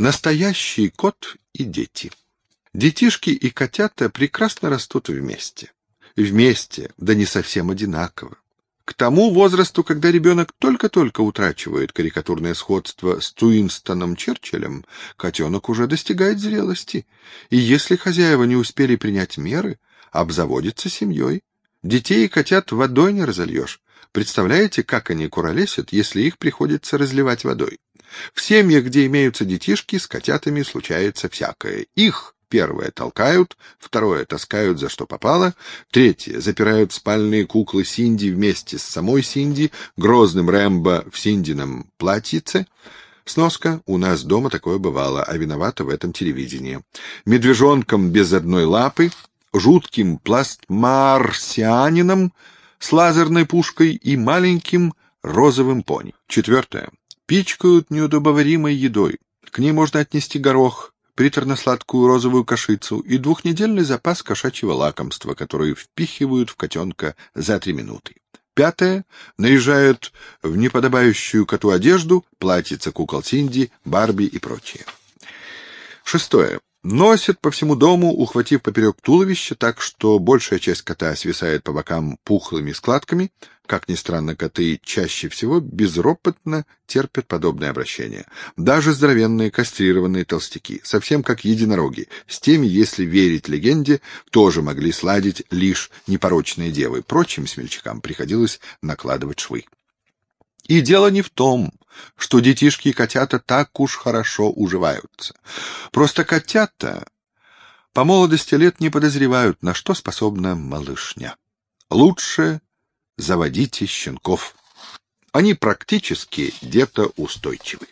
Настоящий кот и дети. Детишки и котята прекрасно растут вместе. Вместе, да не совсем одинаково. К тому возрасту, когда ребенок только-только утрачивает карикатурное сходство с Туинстоном Черчиллем, котенок уже достигает зрелости, и если хозяева не успели принять меры, обзаводится семьей. Детей и котят водой не разольешь. Представляете, как они куролесят, если их приходится разливать водой? В семьях, где имеются детишки, с котятами случается всякое. Их Первое — толкают, второе — таскают за что попало, третье — запирают спальные куклы Синди вместе с самой Синди, грозным Рэмбо в Синдином платьице. Сноска «У нас дома такое бывало, а виновата в этом телевидение». Медвежонком без одной лапы, жутким пластмарсианином с лазерной пушкой и маленьким розовым пони. Четвертое. Пичкают неудобоваримой едой. К ней можно отнести горох, приторно-сладкую розовую кашицу и двухнедельный запас кошачьего лакомства, который впихивают в котенка за три минуты. Пятое. Наезжают в неподобающую коту одежду, платьица кукол Синди, Барби и прочее. Шестое. Носят по всему дому, ухватив поперек туловища, так что большая часть кота свисает по бокам пухлыми складками. Как ни странно, коты чаще всего безропотно терпят подобное обращение. Даже здоровенные кастрированные толстяки, совсем как единороги, с теми, если верить легенде, тоже могли сладить лишь непорочные девы. Прочим смельчакам приходилось накладывать швы. И дело не в том, что детишки и котята так уж хорошо уживаются. Просто котята по молодости лет не подозревают, на что способна малышня. Лучше заводите щенков. Они практически детоустойчивы.